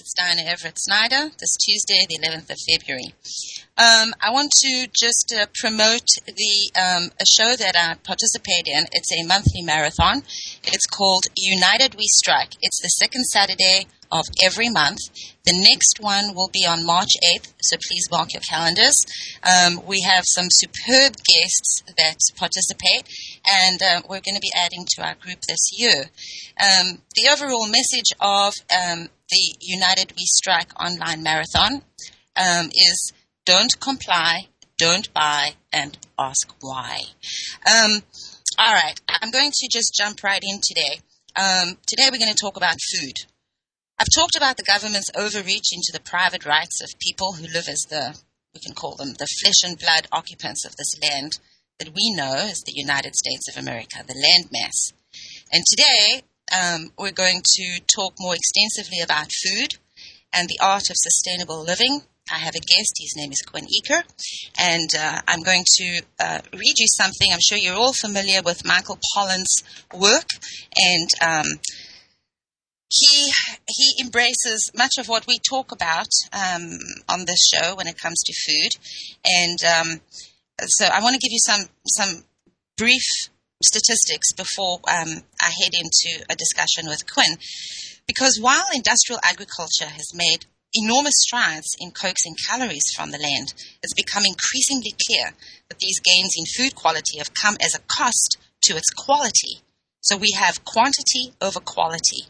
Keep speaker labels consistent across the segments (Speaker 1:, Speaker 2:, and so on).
Speaker 1: It's Diana Everett Snyder. This Tuesday, the 11th of February. Um, I want to just uh, promote the um, a show that I participate in. It's a monthly marathon. It's called United We Strike. It's the second Saturday of every month. The next one will be on March 8th, so please mark your calendars. Um, we have some superb guests that participate, and uh, we're going to be adding to our group this year. Um, the overall message of um, the United We Strike online marathon um, is don't comply, don't buy, and ask why. Um, all right, I'm going to just jump right in today. Um, today we're going to talk about food. I've talked about the government's overreach into the private rights of people who live as the, we can call them, the flesh and blood occupants of this land that we know as the United States of America, the landmass. And today, um, we're going to talk more extensively about food and the art of sustainable living. I have a guest. His name is Quinn Eaker. And uh, I'm going to uh, read you something. I'm sure you're all familiar with Michael Pollan's work. And um, he he embraces much of what we talk about um, on this show when it comes to food, and um, so I want to give you some some brief statistics before um, I head into a discussion with Quinn, because while industrial agriculture has made enormous strides in coaxing calories from the land, it's become increasingly clear that these gains in food quality have come as a cost to its quality. So we have quantity over quality.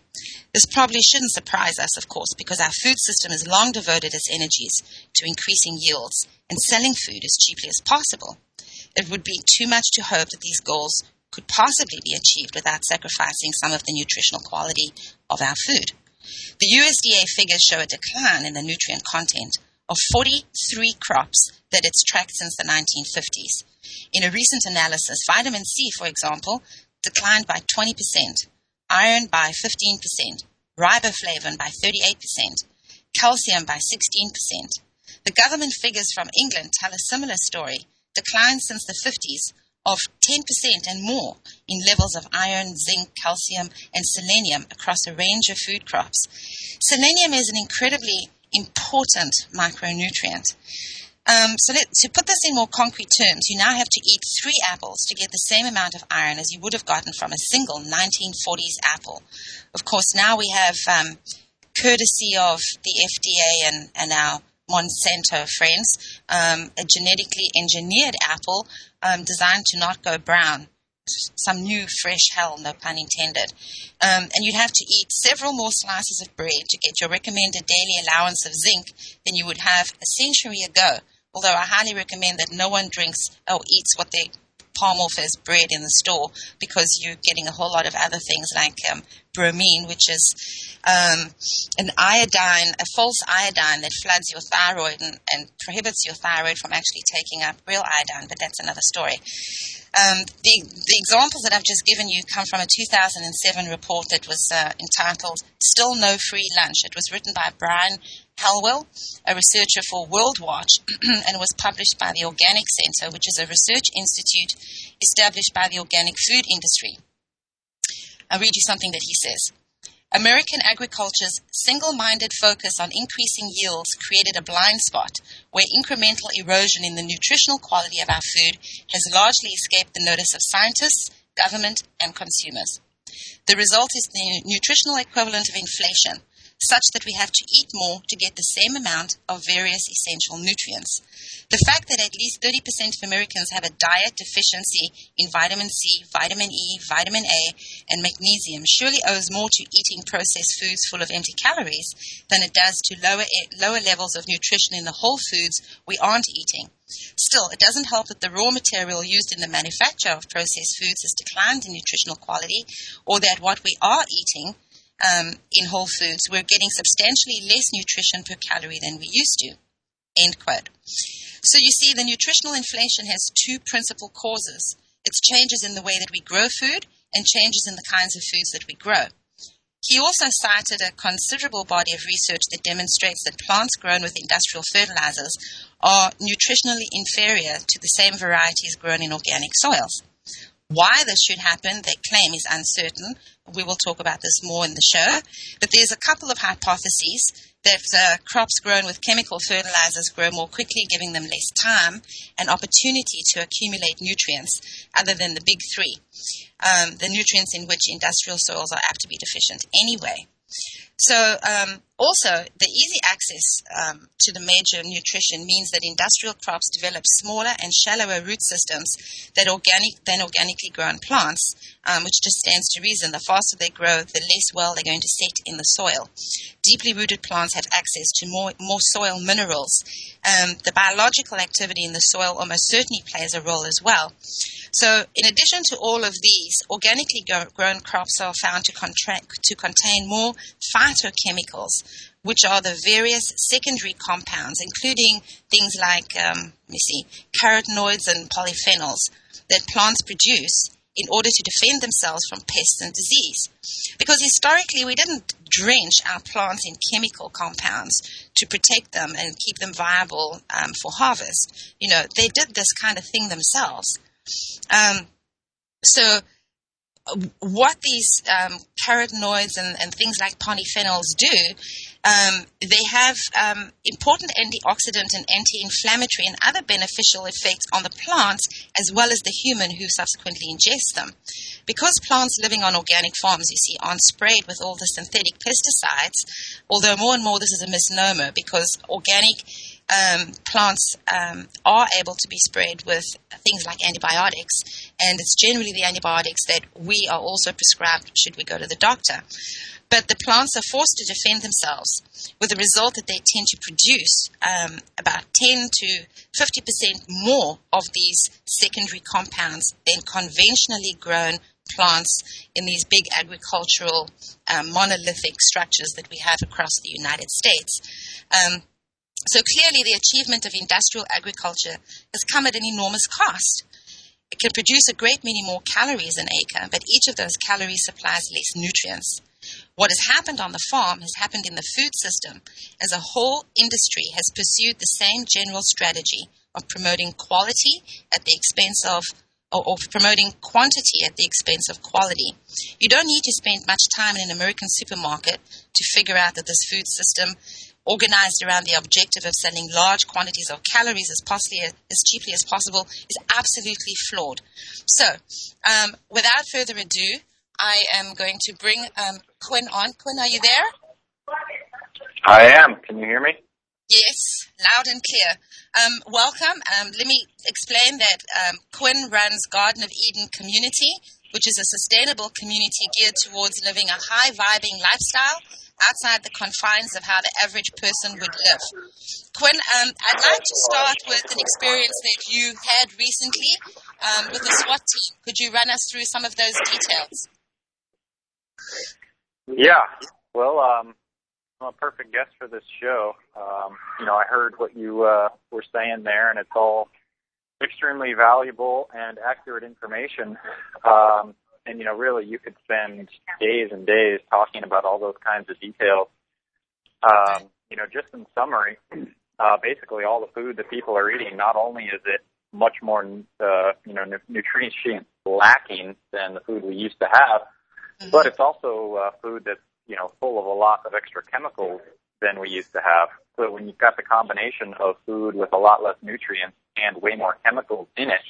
Speaker 1: This probably shouldn't surprise us, of course, because our food system has long devoted its energies to increasing yields and selling food as cheaply as possible. It would be too much to hope that these goals could possibly be achieved without sacrificing some of the nutritional quality of our food. The USDA figures show a decline in the nutrient content of 43 crops that it's tracked since the 1950s. In a recent analysis, vitamin C, for example, declined by 20%, iron by 15%, riboflavin by 38%, calcium by 16%. The government figures from England tell a similar story, declines since the 50s of 10% and more in levels of iron, zinc, calcium, and selenium across a range of food crops. Selenium is an incredibly important micronutrient. Um, so let, to put this in more concrete terms, you now have to eat three apples to get the same amount of iron as you would have gotten from a single 1940s apple. Of course, now we have, um, courtesy of the FDA and, and our Monsanto friends, um, a genetically engineered apple um, designed to not go brown. Some new fresh hell, no pun intended. Um, and you'd have to eat several more slices of bread to get your recommended daily allowance of zinc than you would have a century ago. Although I highly recommend that no one drinks or eats what they palm off as bread in the store because you're getting a whole lot of other things like um, bromine, which is um, an iodine, a false iodine that floods your thyroid and, and, prohibits your thyroid from actually taking up real iodine, but that's another story. Um, the, the, examples that I've just given you come from a 2007 report that was uh, entitled Still No Free Lunch. It was written by Brian Halweil, a researcher for World Watch, and was published by the Organic Center, which is a research institute established by the organic food industry. I'll read you something that he says. American agriculture's single minded focus on increasing yields created a blind spot where incremental erosion in the nutritional quality of our food has largely escaped the notice of scientists, government, and consumers. The result is the nutritional equivalent of inflation, such that we have to eat more to get the same amount of various essential nutrients. The fact that at least 30% of Americans have a diet deficiency in vitamin C, vitamin E, vitamin A, and magnesium surely owes more to eating processed foods full of empty calories than it does to lower, lower levels of nutrition in the whole foods we aren't eating. Still, it doesn't help that the raw material used in the manufacture of processed foods has declined in nutritional quality, or that what we are eating um, in whole foods, we're getting substantially less nutrition per calorie than we used to. End quote. So you see, the nutritional inflation has two principal causes. It's changes in the way that we grow food and changes in the kinds of foods that we grow. He also cited a considerable body of research that demonstrates that plants grown with industrial fertilizers are nutritionally inferior to the same varieties grown in organic soils. Why this should happen, they claim, is uncertain. We will talk about this more in the show. But there's a couple of hypotheses that uh, crops grown with chemical fertilizers grow more quickly, giving them less time and opportunity to accumulate nutrients, other than the big three, um, the nutrients in which industrial soils are apt to be deficient anyway. So, um, also, the easy access um, to the major nutrition means that industrial crops develop smaller and shallower root systems that organic, than organically grown plants, um, which just stands to reason. The faster they grow, the less well they're going to set in the soil. Deeply rooted plants have access to more, more soil minerals. Um, the biological activity in the soil almost certainly plays a role as well. So, in addition to all of these, organically grown crops are found to, contract, to contain more phytochemicals, which are the various secondary compounds, including things like, um, let me see, carotenoids and polyphenols that plants produce in order to defend themselves from pests and disease. Because historically, we didn't drench our plants in chemical compounds to protect them and keep them viable um, for harvest. You know, they did this kind of thing themselves. Um, so, what these um, carotenoids and, and, things like polyphenols do, um, they have um, important antioxidant and anti-inflammatory and other beneficial effects on the plants as well as the human who subsequently ingests them. Because plants living on organic farms, you see, aren't sprayed with all the synthetic pesticides, although more and more this is a misnomer because organic um, plants um, are able to be sprayed with things like antibiotics, and it's generally the antibiotics that we are also prescribed should we go to the doctor. But the plants are forced to defend themselves, with the result that they tend to produce um, about 10 to 50% more of these secondary compounds than conventionally grown plants in these big agricultural um, monolithic structures that we have across the United States. Um, so clearly, the achievement of industrial agriculture has come at an enormous cost. It can produce a great many more calories an acre, but each of those calories supplies less nutrients. What has happened on the farm has happened in the food system as a whole industry has pursued the same general strategy of promoting quality at the expense of or, or, promoting quantity at the expense of quality. You don't need to spend much time in an American supermarket to figure out that this food system organized around the objective of selling large quantities of calories as, possibly, as cheaply as possible is absolutely flawed. So, um, without further ado, I am going to bring um, Quinn on. Quinn, are you there?
Speaker 2: I am. Can you hear me?
Speaker 1: Yes, loud and clear. Um, welcome. Um, let me explain that um, Quinn runs Garden of Eden Community, which is a sustainable community geared towards living a high vibing lifestyle outside the confines of how the average person would live. Quinn, um, I'd like to start with an experience that you had recently um, with the SWAT team. Could you run us through some of those details?
Speaker 2: Yeah. Well, um, I'm a perfect guest for this show. Um, you know, I heard what you uh, were saying there, and it's all extremely valuable and accurate information. Um, and you know, really, you could spend days and days talking about all those kinds of details. Um, you know, just in summary, uh, basically all the food that people are eating, not only is it much more, uh, you know, nutrient lacking than the food we used to have, mm-hmm. but it's also uh, food that's, you know, full of a lot of extra chemicals than we used to have. So when you've got the combination of food with a lot less nutrients and way more chemicals in it,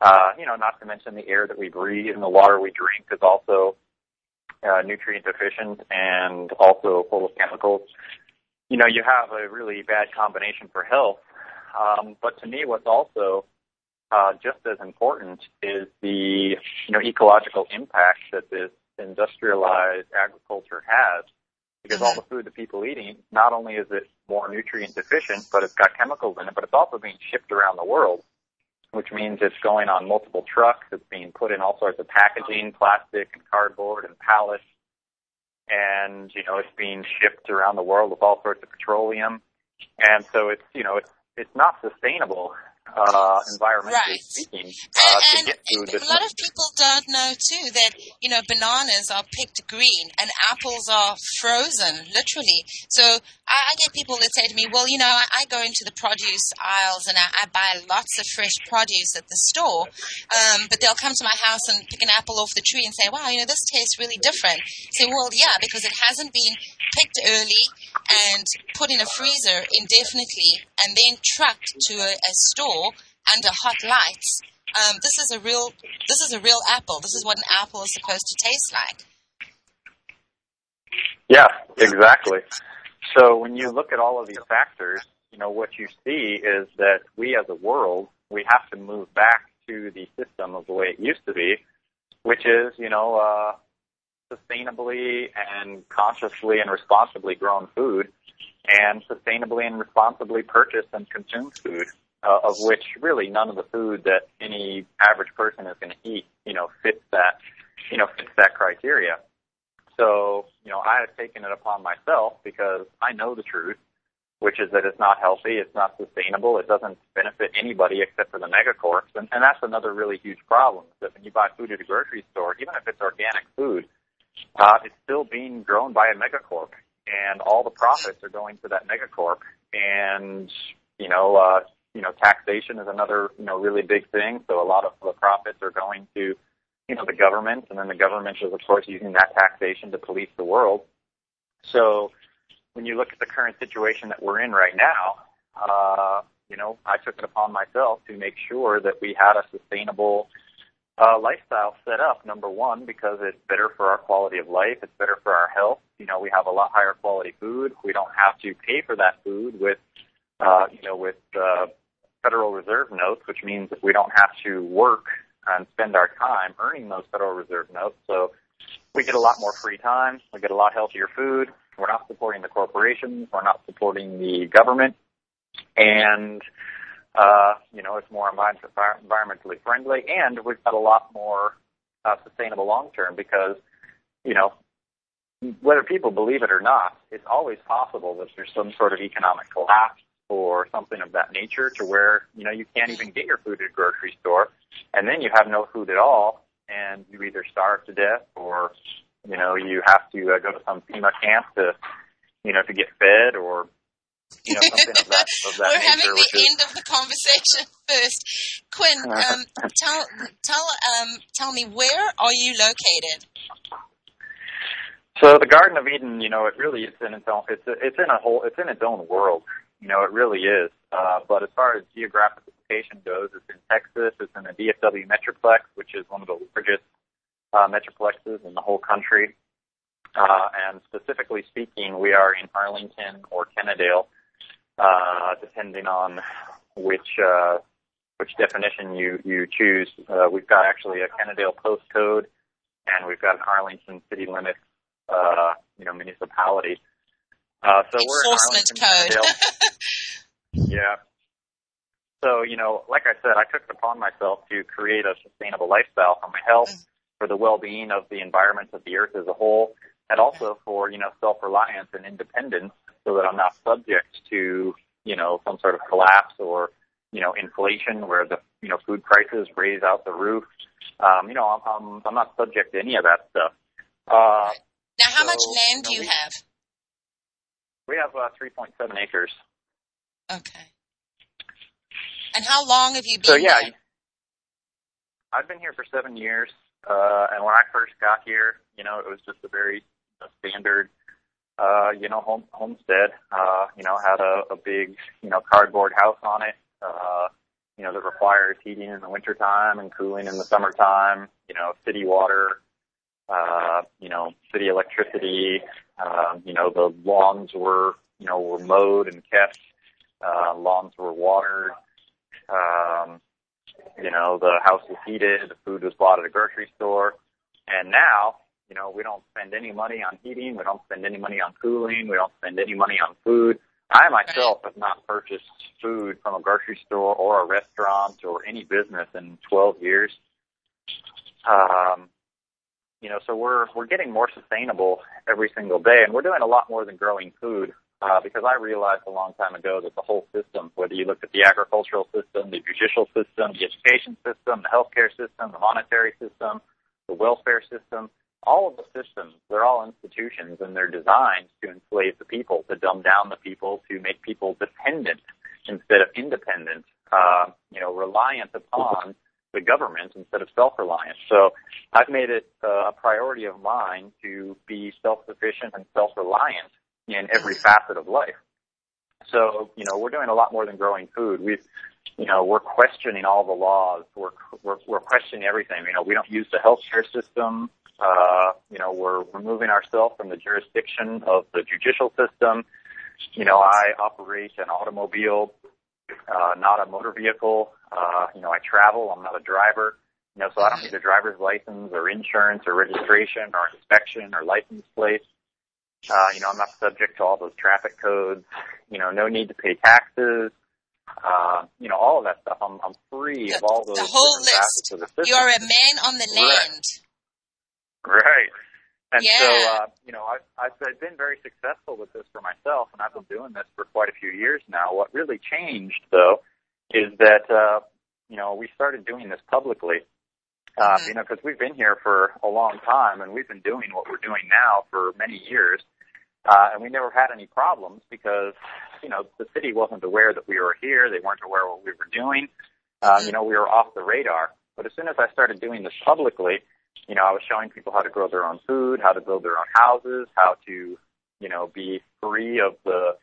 Speaker 2: uh, you know, not to mention the air that we breathe and the water we drink is also uh, nutrient deficient and also full of chemicals, you know, you have a really bad combination for health. Um, but to me, what's also uh, just as important is the you know ecological impact that this industrialized agriculture has. Because all mm-hmm. the food that people are eating, not only is it more nutrient deficient, but it's got chemicals in it, but it's also being shipped around the world, which means it's going on multiple trucks. It's being put in all sorts of packaging, plastic and cardboard and pallets, and you know it's being shipped around the world with all sorts of petroleum, and so it's you know it's it's not sustainable uh, environmentally
Speaker 1: Right.
Speaker 2: speaking uh,
Speaker 1: and
Speaker 2: to get
Speaker 1: and a lot of people don't know too that you know bananas are picked green and apples are frozen, literally. So I, I get people that say to me, "Well, you know, I, I go into the produce aisles and I, I buy lots of fresh produce at the store, um, but they'll come to my house and pick an apple off the tree and say, "Wow, you know, this tastes really different." I say, "Well, yeah, because it hasn't been picked early and put in a freezer indefinitely and then trucked to a, a store under hot lights." um, this is a real this is a real apple. This is what an apple is supposed to taste like.
Speaker 2: Yeah, exactly. So when you look at all of these factors, you know, what you see is that we as a world, we have to move back to the system of the way it used to be, which is, you know, uh, sustainably and consciously and responsibly grown food and sustainably and responsibly purchased and consumed food, uh, of which really none of the food that any average person is going to eat, you know, fits that, you know, fits that criteria. So, you know, I have taken it upon myself because I know the truth, which is that it's not healthy, it's not sustainable, it doesn't benefit anybody except for the megacorps. And, and that's another really huge problem, that when you buy food at a grocery store, even if it's organic food, uh, it's still being grown by a megacorp. And all the profits are going to that megacorp. And, you know, uh, you know, taxation is another, you know, really big thing. So a lot of the profits are going to you know, the government, and then the government is, of course, using that taxation to police the world. So when you look at the current situation that we're in right now, uh, you know, I took it upon myself to make sure that we had a sustainable uh, lifestyle set up. Number one, because it's better for our quality of life, it's better for our health. You know, we have a lot higher quality food. We don't have to pay for that food with, uh, you know, with uh, Federal Reserve notes, which means that we don't have to work and spend our time earning those Federal Reserve notes. So we get a lot more free time. We get a lot healthier food. We're not supporting the corporations. We're not supporting the government. And, uh, you know, it's more environmentally friendly. And we've got a lot more uh, sustainable long term because, you know, whether people believe it or not, it's always possible that there's some sort of economic collapse or something of that nature to where, you know, you can't even get your food at a grocery store and then you have no food at all and you either starve to death or, you know, you have to uh, go to some FEMA camp to, you know, to get fed or, you know, something of that, of that
Speaker 1: We're
Speaker 2: nature.
Speaker 1: having the
Speaker 2: is,
Speaker 1: end of the conversation first. Quinn, um, tell tell um, tell me where are you located?
Speaker 2: So the Garden of Eden, you know, it really is in its own. It's it's in a whole. It's in its own world. You know, it really is. Uh, but as far as geographic location goes, it's in Texas. It's in the DFW Metroplex, which is one of the largest uh, metroplexes in the whole country. Uh, and specifically speaking, we are in Arlington or Kennedale, depending on which uh, which definition you you choose. Uh, we've got actually a Kennedale postcode, and we've got an Arlington city limits, uh, you know, municipality. Uh, so
Speaker 1: Enforcement code.
Speaker 2: Yeah. So, you know, like I said, I took it upon myself to create a sustainable lifestyle for my health, for the well-being of the environment of the earth as a whole, and also for, you know, self-reliance and independence so that I'm not subject to, you know, some sort of collapse or, you know, inflation where the, you know, food prices raise out the roof. Um, you know, I'm, I'm, I'm not subject to any of that stuff. Uh,
Speaker 1: Now, how much
Speaker 2: So,
Speaker 1: land do
Speaker 2: you
Speaker 1: you
Speaker 2: know,
Speaker 1: have?
Speaker 2: we have uh, 3.7 acres.
Speaker 1: Okay. And how long have you been
Speaker 2: So yeah,
Speaker 1: there?
Speaker 2: I've been here for seven years, uh, and when I first got here, you know, it was just a very uh, standard, uh, you know, home, homestead. Uh, you know, had a, a big, you know, cardboard house on it. Uh, you know, that requires heating in the wintertime and cooling in the summertime. You know, city water. uh, you know, city electricity. Um, you know, the lawns were, you know, were mowed and kept. Uh, lawns were watered. Um, you know, the house was heated. The food was bought at a grocery store. And now, you know, we don't spend any money on heating. We don't spend any money on cooling. We don't spend any money on food. I myself have not purchased food from a grocery store or a restaurant or any business in 12 years. Um, you know, so we're we're getting more sustainable every single day, and we're doing a lot more than growing food. Uh, because I realized a long time ago that the whole system, whether you look at the agricultural system, the judicial system, the education system, the healthcare system, the monetary system, the welfare system, all of the systems, they're all institutions and they're designed to enslave the people, to dumb down the people, to make people dependent instead of independent, uh, you know, reliant upon the government instead of self-reliant. So I've made it uh, a priority of mine to be self-sufficient and self-reliant in every facet of life. So, you know, we're doing a lot more than growing food. We've, you know, we're questioning all the laws. We're, we're, we're questioning everything. You know, we don't use the healthcare system. Uh, you know, we're removing ourselves from the jurisdiction of the judicial system. You know, I operate an automobile, uh, not a motor vehicle. Uh, you know, I travel. I'm not a driver. You know, so I don't need a driver's license or insurance or registration or inspection or license plate. Uh, you know, I'm not subject to all those traffic codes. You know, no need to pay taxes. Uh, you know, all of that stuff. I'm, I'm free of all those
Speaker 1: the whole list.
Speaker 2: the.
Speaker 1: You're a man on the land.
Speaker 2: Right. And
Speaker 1: Yeah.
Speaker 2: so, uh, you know, I've, I've been very successful with this for myself, and I've been doing this for quite a few years now. What really changed, though, is that, uh, you know, we started doing this publicly. Uh,
Speaker 1: Mhm.
Speaker 2: You know, because we've been here for a long time, and we've been doing what we're doing now for many years, uh, and we never had any problems because, you know, the city wasn't aware that we were here. They weren't aware what we were doing. Uh, you know, we were off the radar. But as soon as I started doing this publicly, you know, I was showing people how to grow their own food, how to build their own houses, how to, you know, be free of the,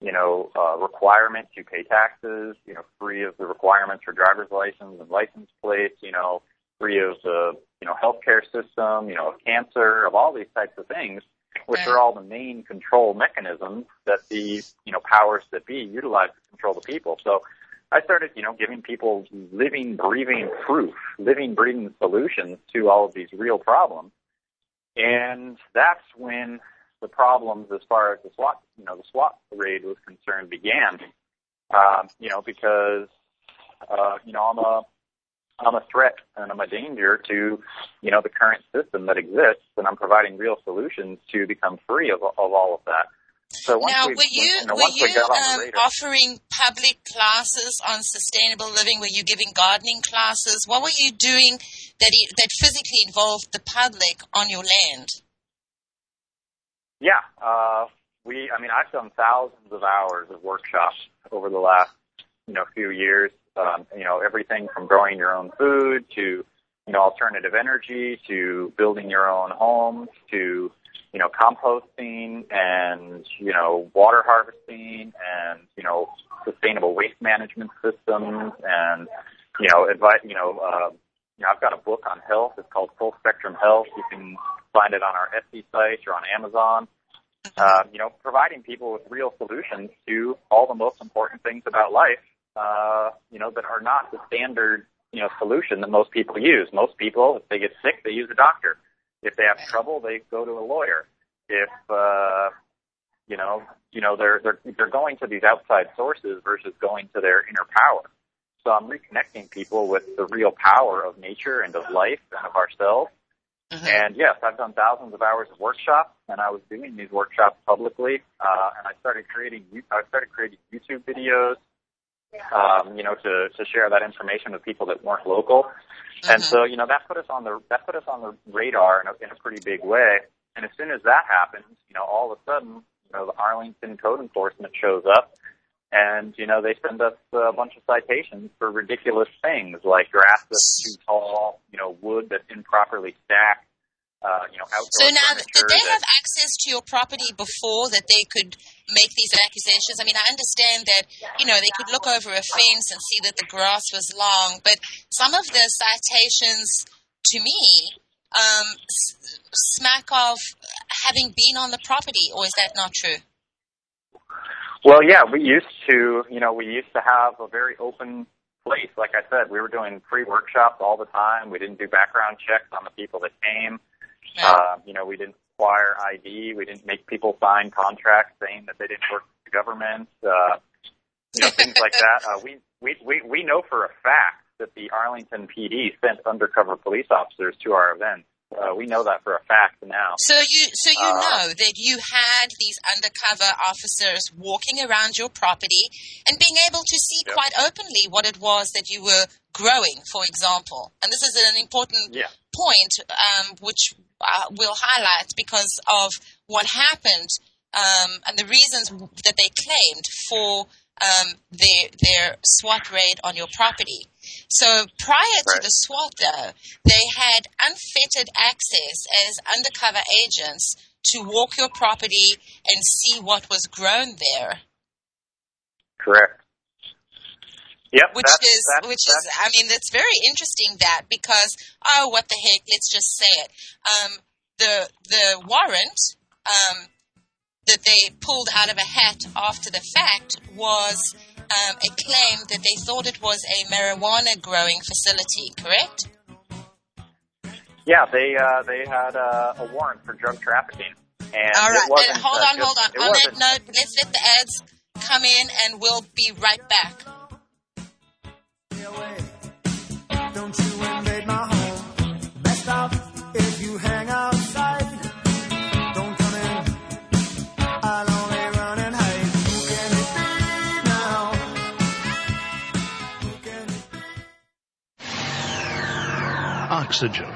Speaker 2: you know, uh, requirement to pay taxes, you know, free of the requirements for driver's license and license plates, you know, free of the, you know, healthcare system, you know, of cancer, of all these types of things, which
Speaker 1: Right.
Speaker 2: are all the main control mechanisms that the, you know, powers that be utilize to control the people. So I started, you know, giving people living, breathing proof, living, breathing solutions to all of these real problems. And that's when the problems as far as the SWAT, you know, the SWAT raid was concerned began. Um, you know, because, uh, you know, I'm a, I'm a threat and I'm a danger to, you know, the current system that exists and I'm providing real solutions to become free of, of all of that. So once
Speaker 1: Now, were you
Speaker 2: you know,
Speaker 1: were you um,
Speaker 2: radar,
Speaker 1: offering public classes on sustainable living? Were you giving gardening classes? What were you doing that that physically involved the public on your land?
Speaker 2: Yeah, uh, we. I mean, I've done thousands of hours of workshops over the last, you know, few years. Um, you know, everything from growing your own food to, you know, alternative energy to building your own homes to, you know, composting and you know, water harvesting and you know, sustainable waste management systems and you know, advice. You know, uh, you know, I've got a book on health. It's called Full Spectrum Health. You can find it on our Etsy site or on Amazon. Uh, you know, providing people with real solutions to all the most important things about life, uh, you know, that are not the standard, you know, solution that most people use. Most people, if they get sick, they use a doctor. If they have trouble, they go to a lawyer. If, uh, you know, you know, they're, they're, they're going to these outside sources versus going to their inner power. So I'm reconnecting people with the real power of nature and of life and of ourselves.
Speaker 1: Mhm.
Speaker 2: And yes, I've done thousands of hours of workshops, and I was doing these workshops publicly. Uh, and I started creating, I started creating YouTube videos, um, you know, to to share that information with people that weren't local. And
Speaker 1: Mhm.
Speaker 2: so, you know, that put us on the that put us on the radar in a, in a pretty big way. And as soon as that happens, you know, all of a sudden, you know, the Arlington Code Enforcement shows up, and you know, they send us a bunch of citations for ridiculous things like grass that's too tall, you know, wood that's improperly stacked, uh, you know, outdoor
Speaker 1: So now, did they have access to your property before that they could make these accusations? I mean, I understand that, you know, they could look over a fence and see that the grass was long, but some of the citations to me um, smack of having been on the property, or is that not true?
Speaker 2: Well, yeah, we used to, you know, we used to have a very open place. Like I said, we were doing free workshops all the time. We didn't do background checks on the people that came. Uh, you know, we didn't require ID. We didn't make people sign contracts saying that they didn't work for the government. Uh, you know, things like that. Uh, we, we, we, we know for a fact that the Arlington PD sent undercover police officers to our events. Uh, we know that for a fact now.
Speaker 1: So you, so you
Speaker 2: Uh,
Speaker 1: know that you had these undercover officers walking around your property and being able to see
Speaker 2: Yeah.
Speaker 1: quite openly what it was that you were growing, for example. And this is an important
Speaker 2: Yeah.
Speaker 1: point, um, which uh, we'll highlight because of what happened um, and the reasons that they claimed for um, their their SWAT raid on your property. So prior to the SWAT, though, they had unfettered access as undercover agents to walk your property and see what was grown there,
Speaker 2: Correct. Yep.
Speaker 1: which
Speaker 2: that's,
Speaker 1: is
Speaker 2: that's,
Speaker 1: which
Speaker 2: that's,
Speaker 1: is I mean it's very interesting that because oh what the heck let's just say it um, the the warrant um, that they pulled out of a hat after the fact was um, a claim that they thought it was a marijuana growing facility correct
Speaker 2: Yeah, they uh, they had uh, a warrant for drug trafficking, and
Speaker 1: all right
Speaker 2: it wasn't.
Speaker 1: then hold
Speaker 2: uh,
Speaker 1: on
Speaker 2: just-
Speaker 1: hold on on that note let's let the ads come in and we'll be right back
Speaker 3: Oxygen.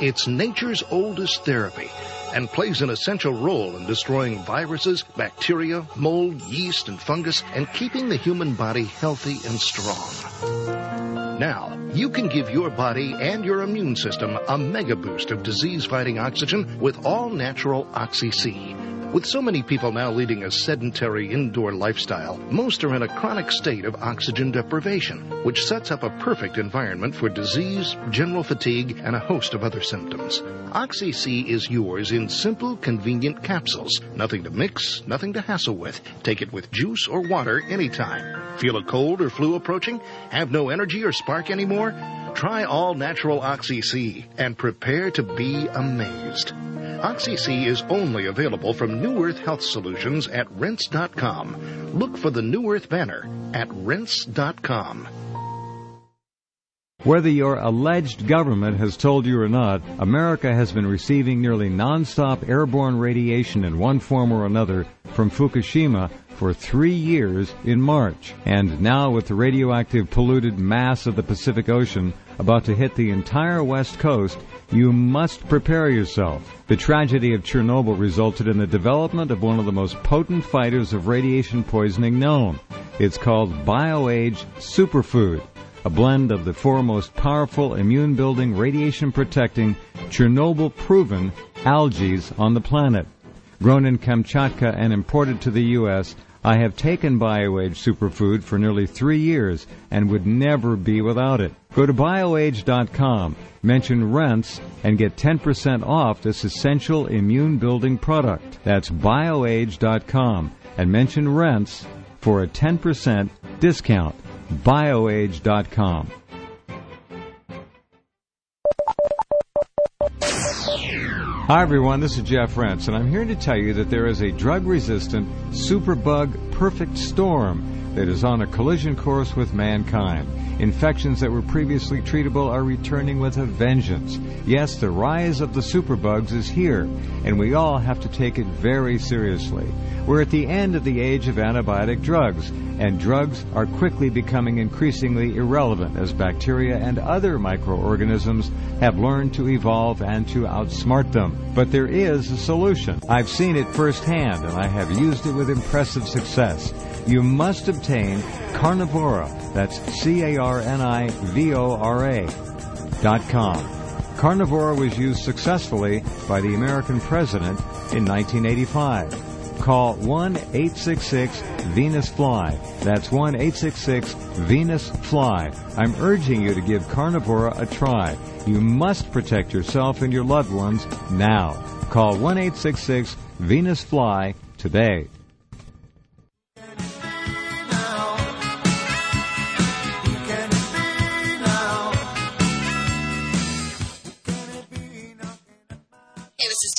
Speaker 3: It's nature's oldest therapy and plays an essential role in destroying viruses, bacteria, mold, yeast, and fungus and keeping the human body healthy and strong. Now, you can give your body and your immune system a mega boost of disease fighting oxygen with all natural Oxy C. With so many people now leading a sedentary indoor lifestyle, most are in a chronic state of oxygen deprivation, which sets up a perfect environment for disease, general fatigue, and a host of other symptoms. Oxy C is yours in simple, convenient capsules. Nothing to mix, nothing to hassle with. Take it with juice or water anytime. Feel a cold or flu approaching? Have no energy or spark anymore? Try all natural Oxy C and prepare to be amazed. Oxy C is only available from New Earth Health Solutions at rense.com. Look for the New Earth banner at rense.com.
Speaker 4: Whether your alleged government has told you or not, America has been receiving nearly nonstop airborne radiation in one form or another from Fukushima for three years in March. And now with the radioactive polluted mass of the Pacific Ocean about to hit the entire west coast, you must prepare yourself. The tragedy of Chernobyl resulted in the development of one of the most potent fighters of radiation poisoning known. It's called BioAge Superfood a blend of the four most powerful immune building, radiation protecting, Chernobyl proven algae on the planet. Grown in Kamchatka and imported to the U.S., I have taken BioAge Superfood for nearly three years and would never be without it. Go to bioage.com, mention Rense, and get 10% off this essential immune building product. That's bioage.com and mention Rense for a 10% discount bioage.com. Hi everyone, this is Jeff Rense, and I'm here to tell you that there is a drug-resistant superbug perfect storm that is on a collision course with mankind. Infections that were previously treatable are returning with a vengeance. Yes, the rise of the superbugs is here, and we all have to take it very seriously. We're at the end of the age of antibiotic drugs, and drugs are quickly becoming increasingly irrelevant as bacteria and other microorganisms have learned to evolve and to outsmart them. But there is a solution. I've seen it firsthand, and I have used it with impressive success. You must obtain Carnivora. That's C-A-R-N-I-V-O-R-A dot com. Carnivora was used successfully by the American president in 1985. Call 1 866 Venus Fly. That's 1 866 Venus Fly. I'm urging you to give Carnivora a try. You must protect yourself and your loved ones now. Call 1 866 Venus Fly today.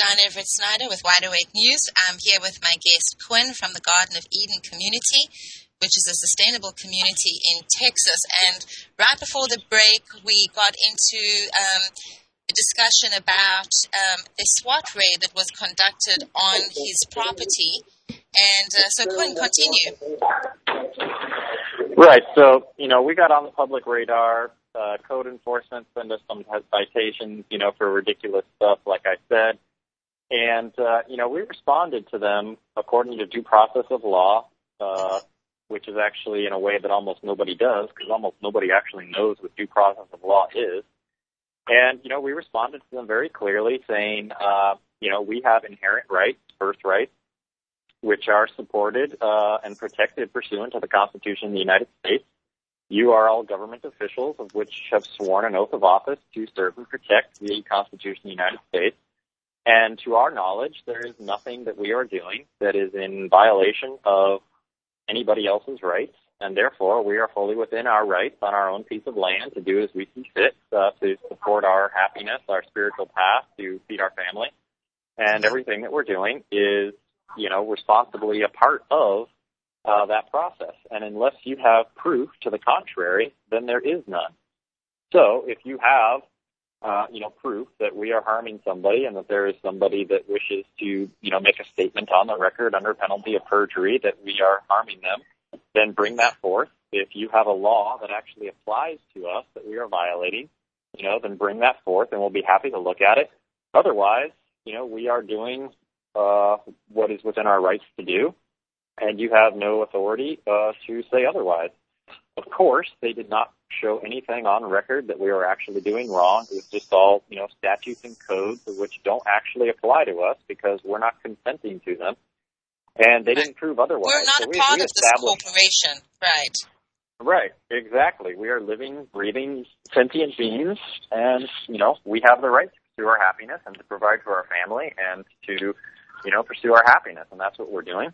Speaker 1: Is Everett Snyder with Wide Awake News. I'm here with my guest Quinn from the Garden of Eden community, which is a sustainable community in Texas. And right before the break, we got into um, a discussion about um, a SWAT raid that was conducted on his property. And uh, so, Quinn, continue.
Speaker 2: Right. So, you know, we got on the public radar. Uh, code enforcement sent us some citations, you know, for ridiculous stuff, like I said. And, uh, you know, we responded to them according to due process of law, uh, which is actually in a way that almost nobody does, because almost nobody actually knows what due process of law is. And, you know, we responded to them very clearly saying, uh, you know, we have inherent rights, birth rights, which are supported uh, and protected pursuant to the Constitution of the United States. You are all government officials of which have sworn an oath of office to serve and protect the Constitution of the United States. And to our knowledge, there is nothing that we are doing that is in violation of anybody else's rights. And therefore, we are fully within our rights on our own piece of land to do as we see fit uh, to support our happiness, our spiritual path, to feed our family. And everything that we're doing is, you know, responsibly a part of uh, that process. And unless you have proof to the contrary, then there is none. So if you have, uh, you know, proof that we are harming somebody and that there is somebody that wishes to, you know, make a statement on the record under penalty of perjury that we are harming them, then bring that forth. If you have a law that actually applies to us that we are violating, you know, then bring that forth and we'll be happy to look at it. Otherwise, you know, we are doing uh, what is within our rights to do and you have no authority uh, to say otherwise. Of course, they did not show anything on record that we were actually doing wrong. It was just all, you know, statutes and codes which don't actually apply to us because we're not consenting to them. And they didn't prove otherwise.
Speaker 1: We're not
Speaker 2: So
Speaker 1: a
Speaker 2: we-
Speaker 1: part
Speaker 2: we
Speaker 1: of this corporation, right?
Speaker 2: Right, exactly. We are living, breathing, sentient beings, and you know we have the right to pursue our happiness and to provide for our family and to, you know, pursue our happiness, and that's what we're doing.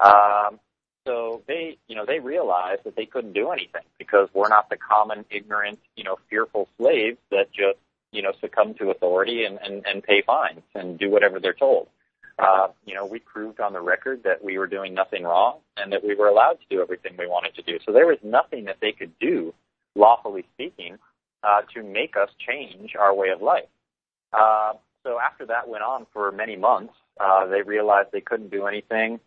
Speaker 2: Um, so they, you know, they realized that they couldn't do anything because we're not the common, ignorant, you know, fearful slaves that just, you know, succumb to authority and, and, and pay fines and do whatever they're told. Uh, you know, we proved on the record that we were doing nothing wrong and that we were allowed to do everything we wanted to do. So there was nothing that they could do, lawfully speaking, uh, to make us change our way of life. Uh, so after that went on for many months, uh, they realized they couldn't do anything.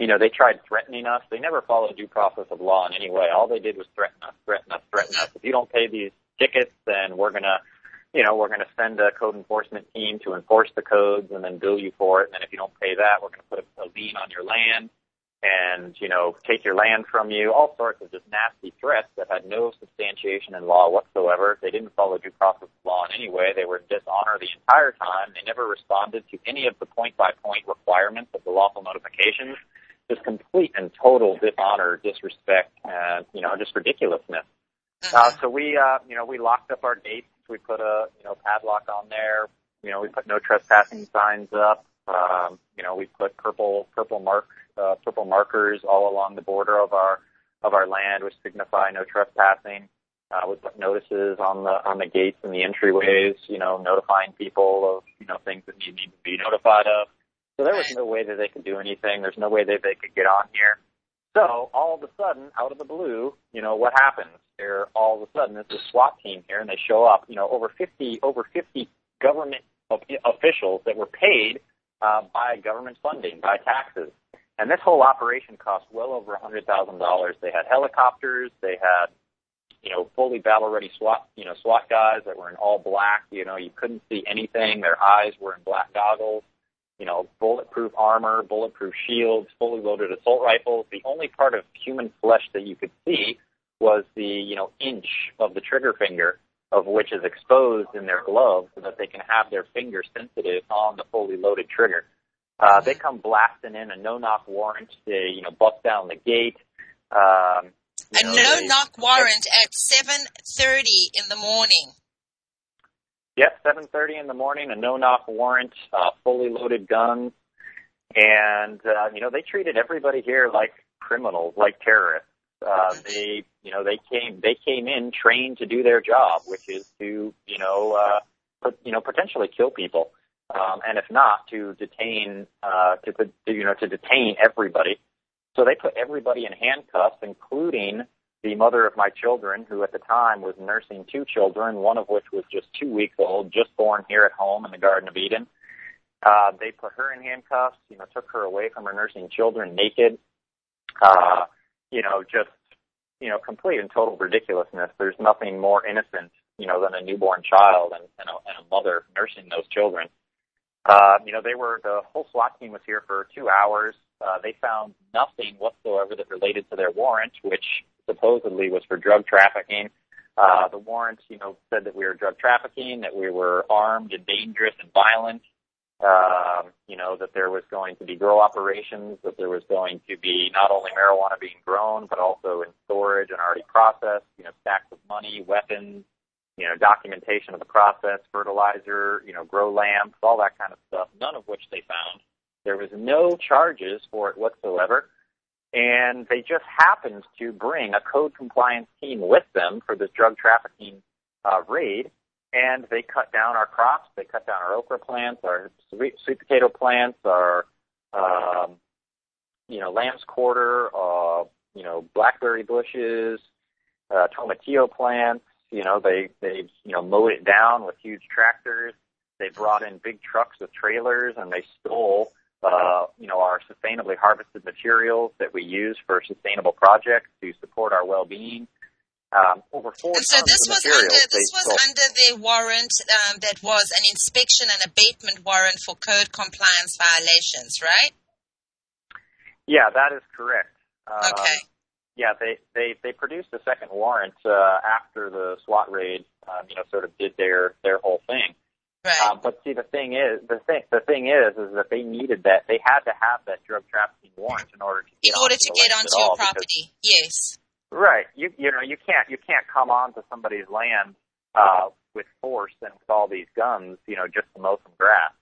Speaker 2: You know, they tried threatening us. They never followed due process of law in any way. All they did was threaten us, threaten us, threaten us. If you don't pay these tickets, then we're gonna, you know, we're gonna send a code enforcement team to enforce the codes and then bill you for it. And then if you don't pay that, we're gonna put a, a lien on your land and, you know, take your land from you. All sorts of just nasty threats that had no substantiation in law whatsoever. They didn't follow due process of law in any way. They were dishonor the entire time. They never responded to any of the point by point requirements of the lawful notifications. Just complete and total dishonor, disrespect, and, you know, just ridiculousness. Uh, so we, uh, you know, we locked up our gates. We put a, you know, padlock on there. You know, we put no trespassing signs up. Um, you know, we put purple, purple mark, uh, purple markers all along the border of our, of our land, which signify no trespassing. Uh, we put notices on the, on the gates and the entryways, you know, notifying people of, you know, things that need, need to be notified of. So there was no way that they could do anything. There's no way that they could get on here. So all of a sudden, out of the blue, you know, what happens? There all of a sudden it's a SWAT team here and they show up, you know, over 50, over 50 government officials that were paid, uh, by government funding, by taxes. And this whole operation cost well over hundred thousand dollars. They had helicopters, they had, you know, fully battle ready SWAT, you know, SWAT guys that were in all black, you know, you couldn't see anything. Their eyes were in black goggles you know, bulletproof armor, bulletproof shields, fully loaded assault rifles. The only part of human flesh that you could see was the, you know, inch of the trigger finger of which is exposed in their glove so that they can have their finger sensitive on the fully loaded trigger. Uh, they come blasting in a no-knock warrant. They, you know, bust down the gate. Um,
Speaker 1: A
Speaker 2: know,
Speaker 1: no
Speaker 2: they-
Speaker 1: knock warrant at 7:30 in the morning.
Speaker 2: Yep, 7:30 in the morning, a no-knock warrant, uh, fully loaded guns, and uh, you know they treated everybody here like criminals, like terrorists. Uh, they, you know, they came they came in trained to do their job, which is to, you know, uh, put, you know, potentially kill people, um, and if not, to detain, uh, to, to you know, to detain everybody. So they put everybody in handcuffs, including the mother of my children, who at the time was nursing two children, one of which was just two weeks old, just born here at home in the Garden of Eden. Uh, they put her in handcuffs, you know, took her away from her nursing children naked. Uh, you know, just, you know, complete and total ridiculousness. There's nothing more innocent, you know, than a newborn child and, and, a, and a mother nursing those children. Uh, you know, they were, the whole SWAT team was here for two hours. Uh, they found nothing whatsoever that related to their warrant, which supposedly was for drug trafficking. Uh, the warrant, you know, said that we were drug trafficking, that we were armed and dangerous and violent, um, you know, that there was going to be grow operations, that there was going to be not only marijuana being grown, but also in storage and already processed, you know, stacks of money, weapons, you know, documentation of the process, fertilizer, you know, grow lamps, all that kind of stuff, none of which they found. There was no charges for it whatsoever. And they just happened to bring a code compliance team with them for this drug trafficking uh, raid and they cut down our crops. They cut down our okra plants, our sweet, sweet potato plants, our um, you know lamb's quarter, uh, you know blackberry bushes, uh, tomatillo plants. You know they they you know mowed it down with huge tractors. They brought in big trucks with trailers and they stole you know our sustainably harvested materials that we use for sustainable projects to support our well-being. Um, over four
Speaker 1: And so this was under this was
Speaker 2: stole.
Speaker 1: under their warrant um, that was an inspection and abatement warrant for code compliance violations, right?
Speaker 2: Yeah, that is correct. Um,
Speaker 1: Okay.
Speaker 2: Yeah, they, they, they produced a second warrant uh, after the SWAT raid, um, you know, sort of did their, their whole thing.
Speaker 1: Right.
Speaker 2: Um, but see, the thing is, the thing, the thing is, is that they needed that. They had to have that drug trafficking warrant in order to
Speaker 1: in order to get onto your
Speaker 2: all, because-
Speaker 1: property. Yes.
Speaker 2: Right. You you know you can't you can't come onto somebody's land uh, with force and with all these guns, you know, just to mow some grass.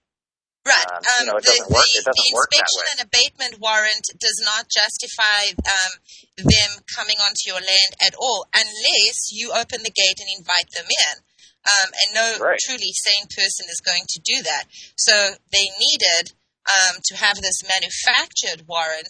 Speaker 1: Right.
Speaker 2: Um,
Speaker 1: Um,
Speaker 2: you know, it
Speaker 1: the,
Speaker 2: doesn't work- it doesn't
Speaker 1: the
Speaker 2: work that
Speaker 1: inspection and abatement warrant does not justify um, them coming onto your land at all unless you open the gate and invite them in. Um, and no
Speaker 2: Right.
Speaker 1: truly sane person is going to do that. So they needed um, to have this manufactured warrant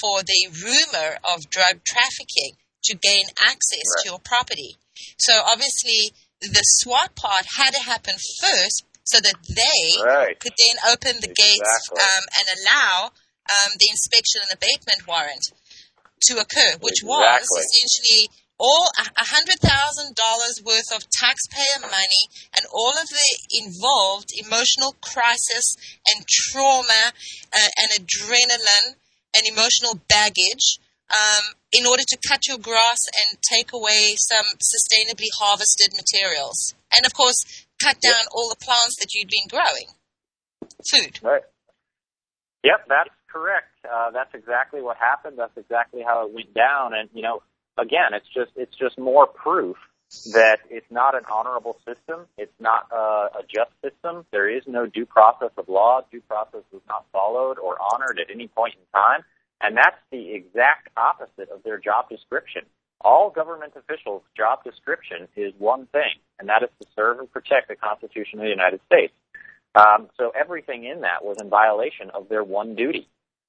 Speaker 1: for the rumor of drug trafficking to gain access
Speaker 2: Right.
Speaker 1: to your property. So obviously, the SWAT part had to happen first so that they
Speaker 2: Right.
Speaker 1: could then open the gates um, and allow um, the inspection and abatement warrant to occur, which was essentially all a hundred thousand dollars worth of taxpayer money and all of the involved emotional crisis and trauma uh, and adrenaline and emotional baggage um, in order to cut your grass and take away some sustainably harvested materials. And of course, cut down all the plants that you'd been growing. Food.
Speaker 2: Right. Yep, that's correct. Uh, that's exactly what happened. That's exactly how it went down. And you know, again, it's just it's just more proof that it's not an honorable system. It's not uh, a just system. There is no due process of law. Due process was not followed or honored at any point in time. And that's the exact opposite of their job description. All government officials' job description is one thing, and that is to serve and protect the Constitution of the United States. Um, so everything in that was in violation of their one duty.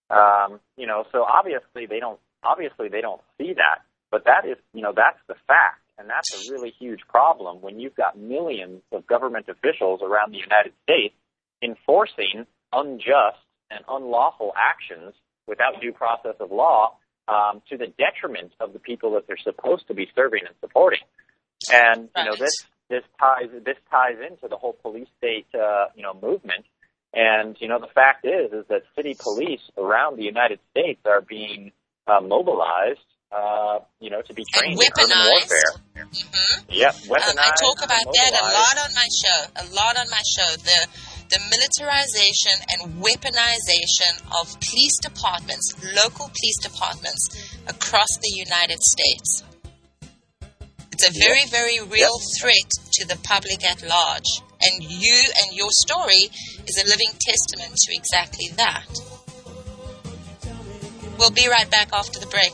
Speaker 2: Um, you know, so obviously they don't obviously they don't see that, but that is you know that's the fact, and that's a really huge problem when you've got millions of government officials around the United States enforcing unjust and unlawful actions without due process of law um, to the detriment of the people that they're supposed to be serving and supporting. And you know this this ties this ties into the whole police state uh, you know movement. And you know the fact is is that city police around the United States are being uh, mobilized, uh, you know, to be trained in urban warfare.
Speaker 1: hmm
Speaker 2: Yep,
Speaker 1: Um,
Speaker 2: weaponized.
Speaker 1: I talk about that a lot on my show. A lot on my show. The the militarization and weaponization of police departments, local police departments across the United States. It's a very, very real threat to the public at large. And you and your story is a living testament to exactly that. We'll be right back after the break.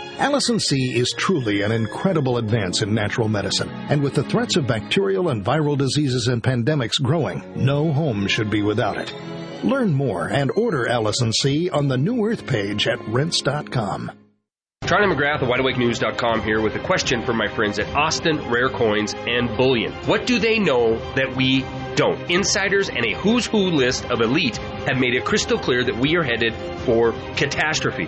Speaker 3: Allicin C is truly an incredible advance in natural medicine, and with the threats of bacterial and viral diseases and pandemics growing, no home should be without it. Learn more and order Allicin C on the New Earth page at rense.com.
Speaker 5: Charlie McGrath of WideAwakeNews.com here with a question from my friends at Austin Rare Coins and Bullion. What do they know that we don't? Insiders and a who's who list of elite have made it crystal clear that we are headed for catastrophe,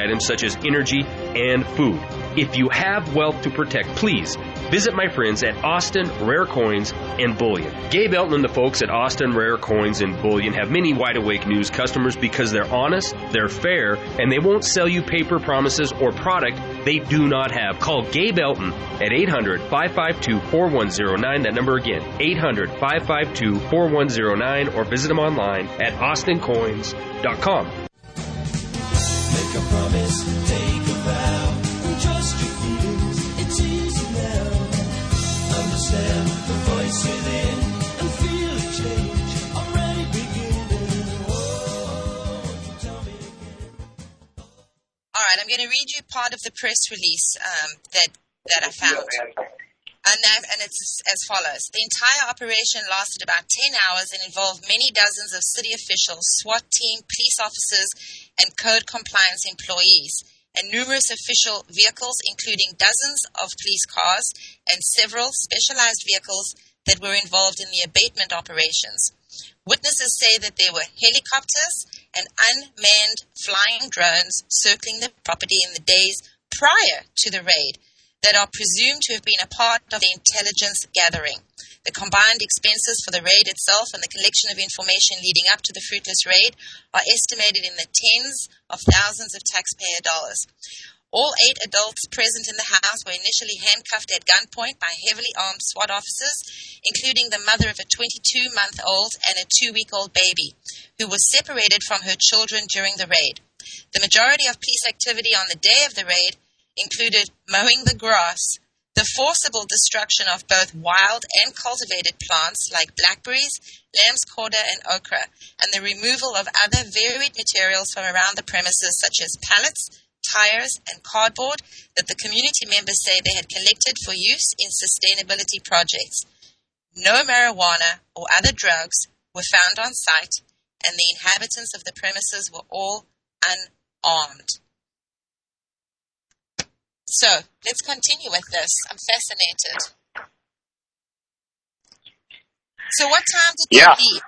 Speaker 5: items such as energy and food. If you have wealth to protect, please visit my friends at Austin Rare Coins and Bullion. Gabe Elton and the folks at Austin Rare Coins and Bullion have many wide awake news customers because they're honest, they're fair, and they won't sell you paper promises or product they do not have. Call Gabe Elton at 800 552 4109. That number again, 800 552 4109, or visit them online at austincoins.com.
Speaker 6: Make a promise, take a vow, trust your feelings, it's easy now. Understand the voice within and feel a change already beginning. Oh, tell me again.
Speaker 1: All right, I'm going to read you part of the press release um, that that I found. And, that, and it's as follows. The entire operation lasted about 10 hours and involved many dozens of city officials, SWAT team, police officers, and code compliance employees, and numerous official vehicles, including dozens of police cars and several specialized vehicles that were involved in the abatement operations. Witnesses say that there were helicopters and unmanned flying drones circling the property in the days prior to the raid that are presumed to have been a part of the intelligence gathering. The combined expenses for the raid itself and the collection of information leading up to the fruitless raid are estimated in the tens of thousands of taxpayer dollars. All eight adults present in the house were initially handcuffed at gunpoint by heavily armed SWAT officers, including the mother of a 22 month old and a two week old baby, who was separated from her children during the raid. The majority of police activity on the day of the raid included mowing the grass, the forcible destruction of both wild and cultivated plants like blackberries, lamb's quarter, and okra, and the removal of other varied materials from around the premises, such as pallets, tires, and cardboard that the community members say they had collected for use in sustainability projects. No marijuana or other drugs were found on site, and the inhabitants of the premises were all unarmed. So let's continue with this. I'm fascinated. So what time did they
Speaker 2: Yeah.
Speaker 1: leave?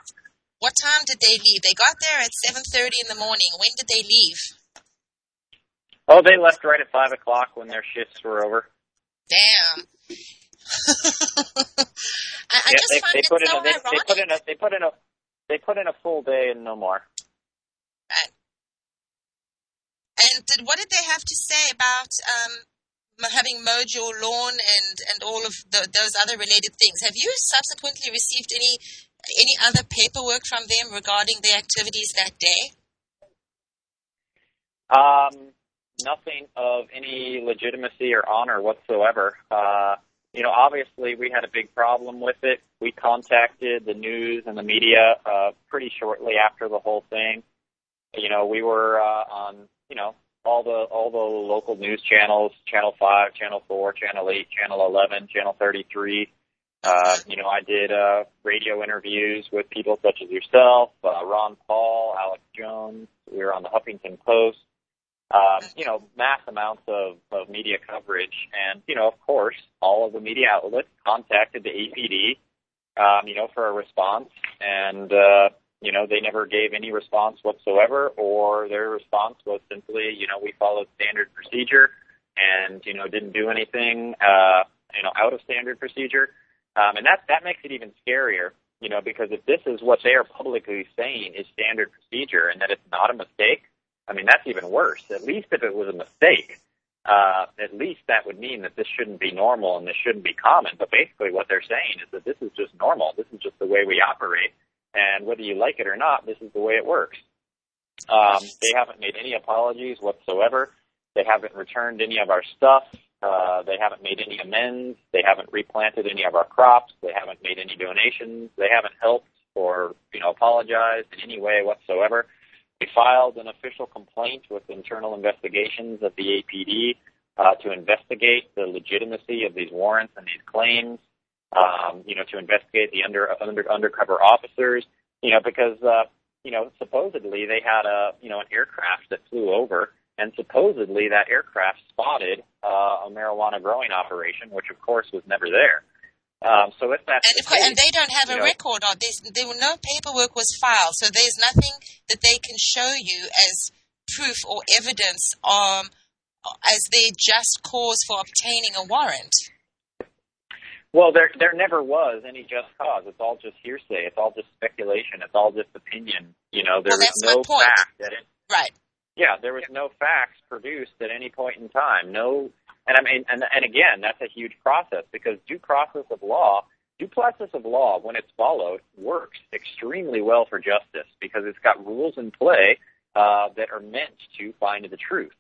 Speaker 1: What time did they leave? They got there at 7:30 in the morning. When did they leave?
Speaker 2: Oh, they left right at five o'clock when their shifts were over.
Speaker 1: Damn. I, I just
Speaker 2: they,
Speaker 1: find
Speaker 2: they
Speaker 1: it
Speaker 2: put in
Speaker 1: so
Speaker 2: a they,
Speaker 1: ironic.
Speaker 2: they put in a they put in a they put in a full day and no more.
Speaker 1: Right. And did, what did they have to say about um, having mowed your lawn and, and all of the, those other related things? Have you subsequently received any any other paperwork from them regarding their activities that day?
Speaker 2: Um, nothing of any legitimacy or honor whatsoever. Uh, you know, obviously we had a big problem with it. We contacted the news and the media uh, pretty shortly after the whole thing. You know, we were uh, on, you know, all the all the local news channels, Channel Five, Channel Four, Channel Eight, Channel Eleven, Channel Thirty Three. Uh, you know, I did uh, radio interviews with people such as yourself, uh, Ron Paul, Alex Jones. We were on the Huffington Post um, you know, mass amounts of, of media coverage. And, you know, of course, all of the media outlets contacted the APD, um, you know, for a response. And, uh, you know, they never gave any response whatsoever, or their response was simply, you know, we followed standard procedure and, you know, didn't do anything, uh, you know, out of standard procedure. Um, and that, that makes it even scarier, you know, because if this is what they are publicly saying is standard procedure and that it's not a mistake, I mean, that's even worse. At least if it was a mistake, uh, at least that would mean that this shouldn't be normal and this shouldn't be common. But basically what they're saying is that this is just normal. This is just the way we operate. And whether you like it or not, this is the way it works. Um, they haven't made any apologies whatsoever. They haven't returned any of our stuff. Uh, they haven't made any amends. They haven't replanted any of our crops. They haven't made any donations. They haven't helped or, you know, apologized in any way whatsoever. We filed an official complaint with internal investigations of the APD uh, to investigate the legitimacy of these warrants and these claims. Um, you know, to investigate the under, under undercover officers. You know, because uh, you know supposedly they had a you know an aircraft that flew over, and supposedly that aircraft spotted uh, a marijuana growing operation, which of course was never there. Um, so if that's
Speaker 1: and,
Speaker 2: the case,
Speaker 1: and they don't have a
Speaker 2: know,
Speaker 1: record on this. There were no paperwork was filed, so there's nothing that they can show you as proof or evidence um, as their just cause for obtaining a warrant.
Speaker 2: Well, there there never was any just cause. It's all just hearsay. It's all just speculation. It's all just opinion. You know, there
Speaker 1: Well,
Speaker 2: was no fact that it,
Speaker 1: Right.
Speaker 2: yeah, there was no facts produced at any point in time. No, and I mean, and and again, that's a huge process because due process of law, due process of law, when it's followed, works extremely well for justice because it's got rules in play uh, that are meant to find the truth.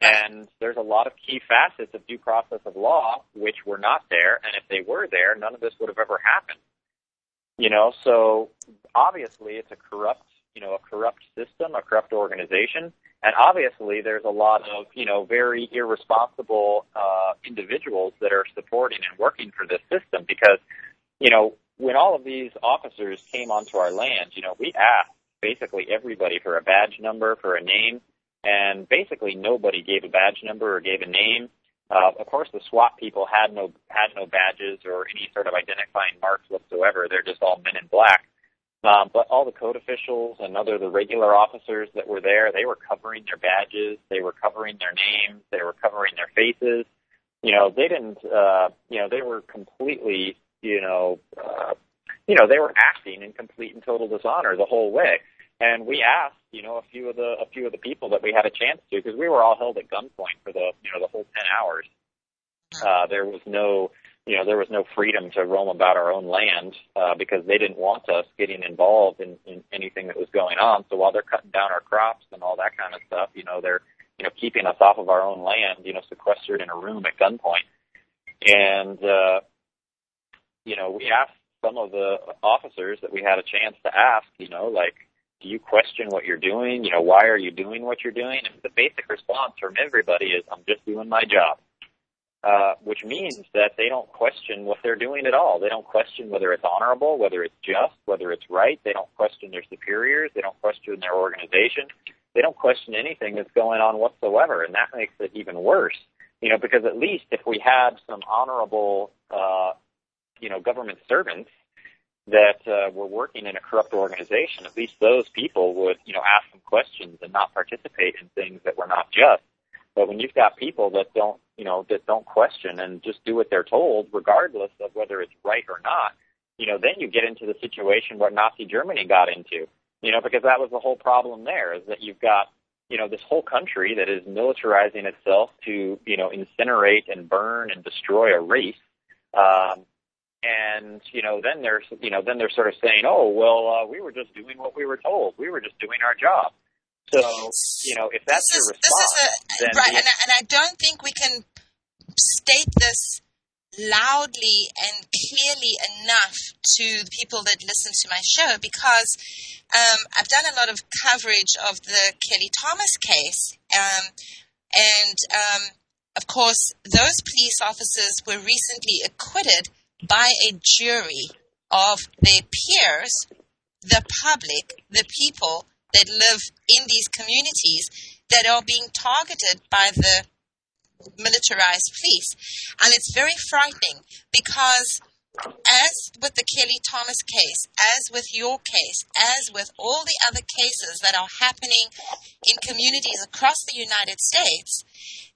Speaker 2: And there's a lot of key facets of due process of law which were not there, and if they were there, none of this would have ever happened. You know, so obviously it's a corrupt, you know, a corrupt system, a corrupt organization, and obviously there's a lot of, you know, very irresponsible uh, individuals that are supporting and working for this system. Because, you know, when all of these officers came onto our land, you know, we asked basically everybody for a badge number, for a name, and basically nobody gave a badge number or gave a name. Uh, of course, the SWAT people had no had no badges or any sort of identifying marks whatsoever. They're just all men in black. Um, but all the code officials and other the regular officers that were there, they were covering their badges, they were covering their names, they were covering their faces. You know, they didn't. Uh, you know, they were completely. You know, uh, you know, they were acting in complete and total dishonor the whole way. And we asked, you know, a few of the a few of the people that we had a chance to, because we were all held at gunpoint for the you know the whole ten hours. Uh, there was no, you know, there was no freedom to roam about our own land uh, because they didn't want us getting involved in, in anything that was going on. So while they're cutting down our crops and all that kind of stuff, you know, they're you know keeping us off of our own land, you know, sequestered in a room at gunpoint. And uh, you know, we asked some of the officers that we had a chance to ask, you know, like do you question what you're doing? You know, why are you doing what you're doing? And the basic response from everybody is, I'm just doing my job. Uh, which means that they don't question what they're doing at all. They don't question whether it's honorable, whether it's just, whether it's right. They don't question their superiors. They don't question their organization. They don't question anything that's going on whatsoever. And that makes it even worse. You know, because at least if we had some honorable, uh, you know, government servants that uh, were working in a corrupt organization, at least those people would, you know, ask some questions and not participate in things that were not just. But when you've got people that don't, you know, that don't question and just do what they're told, regardless of whether it's right or not, you know, then you get into the situation what Nazi Germany got into. You know, because that was the whole problem there is that you've got, you know, this whole country that is militarizing itself to, you know, incinerate and burn and destroy a race. Um, and you know, then they're, you know, then they're sort of saying, "Oh, well, uh, we were just doing what we were told. We were just doing our job." So, you know, if that's
Speaker 1: this
Speaker 2: your
Speaker 1: is, this is
Speaker 2: response,
Speaker 1: a, right,
Speaker 2: the-
Speaker 1: and I, and I don't think we can state this loudly and clearly enough to the people that listen to my show because um, I've done a lot of coverage of the Kelly Thomas case, um, and um, of course, those police officers were recently acquitted by a jury of their peers, the public, the people that live in these communities that are being targeted by the militarized police. And it's very frightening because, as with the Kelly Thomas case, as with your case, as with all the other cases that are happening in communities across the United States,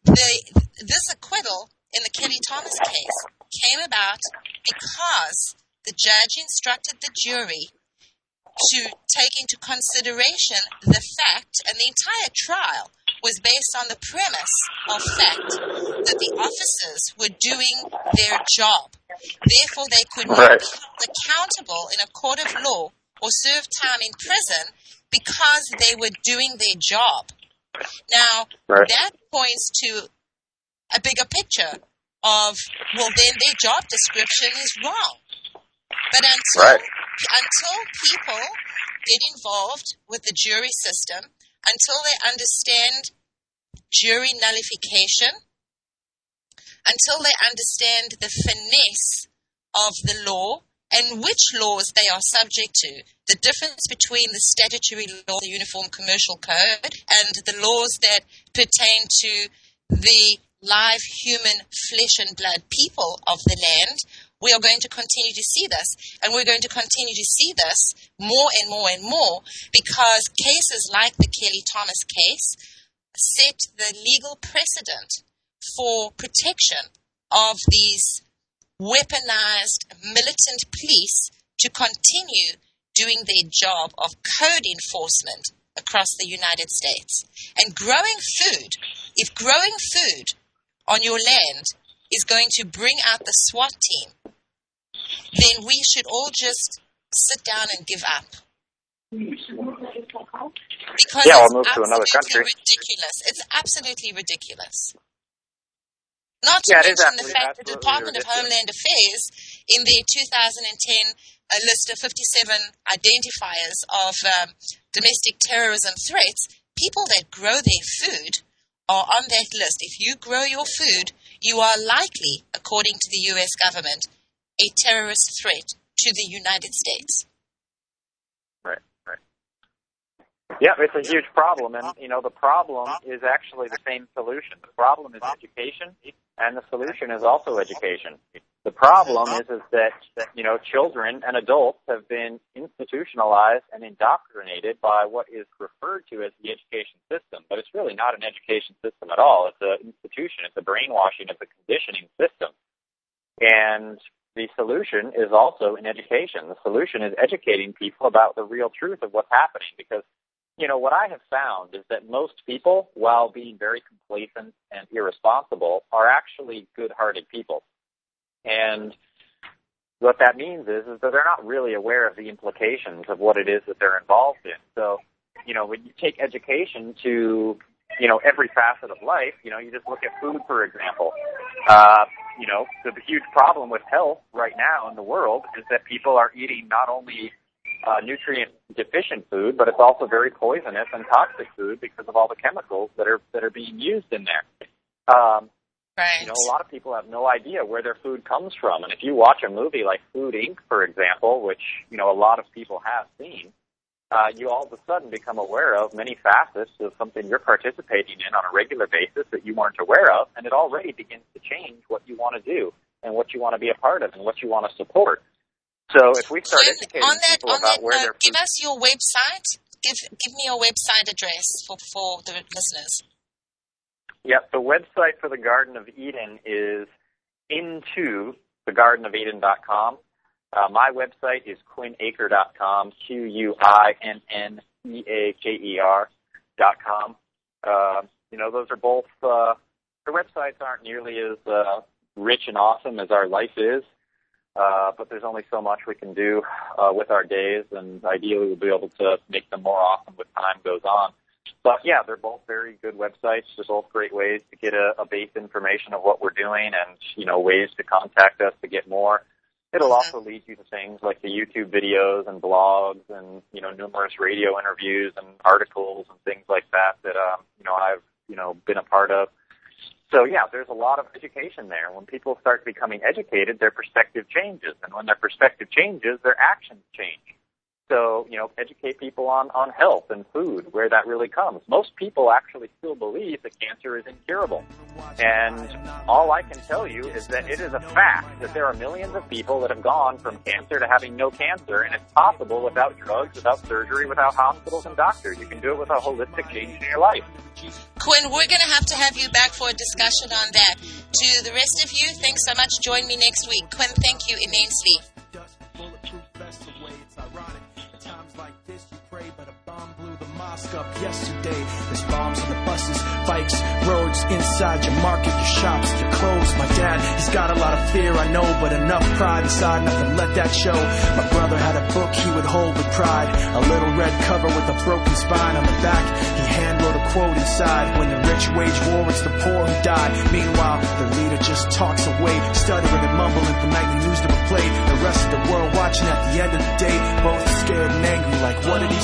Speaker 1: the, this acquittal in the Kelly Thomas case came about because the judge instructed the jury to take into consideration the fact, and the entire trial was based on the premise of fact that the officers were doing their job. Therefore, they could not
Speaker 2: Right.
Speaker 1: be held accountable in a court of law or serve time in prison because they were doing their job. Now,
Speaker 2: Right.
Speaker 1: that points to a bigger picture of, well, then their job description is wrong. But until
Speaker 2: Right.
Speaker 1: until people get involved with the jury system, until they understand jury nullification, until they understand the finesse of the law and which laws they are subject to, the difference between the statutory law, the Uniform Commercial Code, and the laws that pertain to the live human flesh and blood people of the land, we are going to continue to see this. And we're going to continue to see this more and more and more because cases like the Kelly Thomas case set the legal precedent for protection of these weaponized militant police to continue doing their job of code enforcement across the United States. And growing food, if growing food on your land is going to bring out the SWAT team, then we should all just sit down and give up. Because
Speaker 2: Yeah,
Speaker 1: it's
Speaker 2: we'll move to another country.
Speaker 1: ridiculous. It's absolutely ridiculous. Not to
Speaker 2: Yeah,
Speaker 1: mention the fact that the Department of. Homeland Affairs, in their 2010 uh, list of 57 identifiers of um, domestic terrorism threats, people that grow their food are on that list. If you grow your food, you are likely, according to the U.S. government, a terrorist threat to the United States.
Speaker 2: Right, right. Yeah, it's a huge problem, and you know the problem is actually the same solution. The problem is education, and the solution is also education. The problem uh-huh. is is that that you know children and adults have been institutionalized and indoctrinated by what is referred to as the education system, but it's really not an education system at all. It's an institution. It's a brainwashing. It's a conditioning system, and the solution is also in education. The solution is educating people about the real truth of what's happening because, you know, what I have found is that most people, while being very complacent and irresponsible, are actually good hearted people. And what that means is, is that they're not really aware of the implications of what it is that they're involved in. So, you know, when you take education to, you know, every facet of life, you know, you just look at food, for example. Uh, you know, the, huge problem with health right now in the world is that people are eating not only uh, nutrient deficient food, but it's also very poisonous and toxic food because of all the chemicals that are that are being used in there. Um,
Speaker 1: Right.
Speaker 2: you know, a lot of people have no idea where their food comes from. And if you watch a movie like Food Inc., for example, which, you know, a lot of people have seen, uh, you all of a sudden become aware of many facets of something you're participating in on a regular basis that you weren't aware of, and it already begins to change what you want to do and what you want to be a part of and what you want to support. So if we start
Speaker 1: Quinn,
Speaker 2: educating
Speaker 1: on that,
Speaker 2: people
Speaker 1: on
Speaker 2: about
Speaker 1: that
Speaker 2: where
Speaker 1: note,
Speaker 2: their
Speaker 1: give us your website. Give give me your website address for, for the listeners.
Speaker 2: Yep, the website for the Garden of Eden is into thegardenofeden.com. Uh, my website is quinneaker.com, Q-U-I-N-N-E-A-K-E-R dot com. Uh, you know, those are both. Uh, the websites aren't nearly as uh, rich and awesome as our life is, uh, but there's only so much we can do uh, with our days, and ideally we'll be able to make them more awesome with time goes on. But yeah, they're both very good websites. They're both great ways to get a, a base information of what we're doing, and you know ways to contact us to get more. It'll also lead you to things like the YouTube videos and blogs and, you know, numerous radio interviews and articles and things like that that, um, you know, I've, you know, been a part of. So yeah, there's a lot of education there. When people start becoming educated, their perspective changes. And when their perspective changes, their actions change. So, you know, educate people on, on health and food, where that really comes. Most people actually still believe that cancer is incurable. And all I can tell you is that it is a fact that there are millions of people that have gone from cancer to having no cancer, and it's possible without drugs, without surgery, without hospitals and doctors. You can do it with a holistic change in your life.
Speaker 1: Quinn, we're going to have to have you back for a discussion on that. To the rest of you, thanks so much. Join me next week. Quinn, thank you immensely.
Speaker 7: like this mosque up yesterday. There's bombs on the buses, bikes, roads, inside your market, your shops, your clothes. My dad, he's got a lot of fear, I know, but enough pride inside nothing let that show. My brother had a book he would hold with pride, a little red cover with a broken spine on the back. He hand wrote a quote inside, when the rich wage war, it's the poor who die. Meanwhile, the leader just talks away, stuttering and mumbling the nightly news never played. The rest of the world watching at the end of the day, both scared and angry, like what did he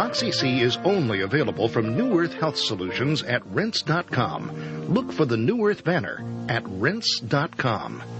Speaker 3: Oxy C is only available from New Earth Health Solutions at rense.com. Look for the New Earth banner at rense.com.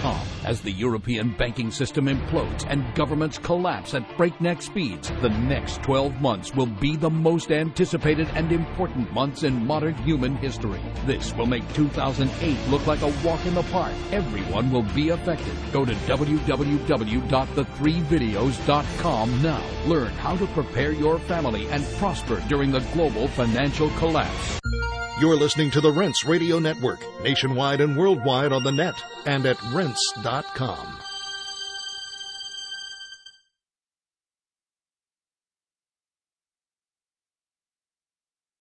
Speaker 8: com. As the European banking system implodes and governments collapse at breakneck speeds, the next 12 months will be the most anticipated and important months in modern human history. This will make 2008 look like a walk in the park. Everyone will be affected. Go to www.the3videos.com now. Learn how to prepare your family and prosper during the global financial collapse.
Speaker 3: You're listening to the Rense Radio Network, nationwide and worldwide on the net and at rense.com.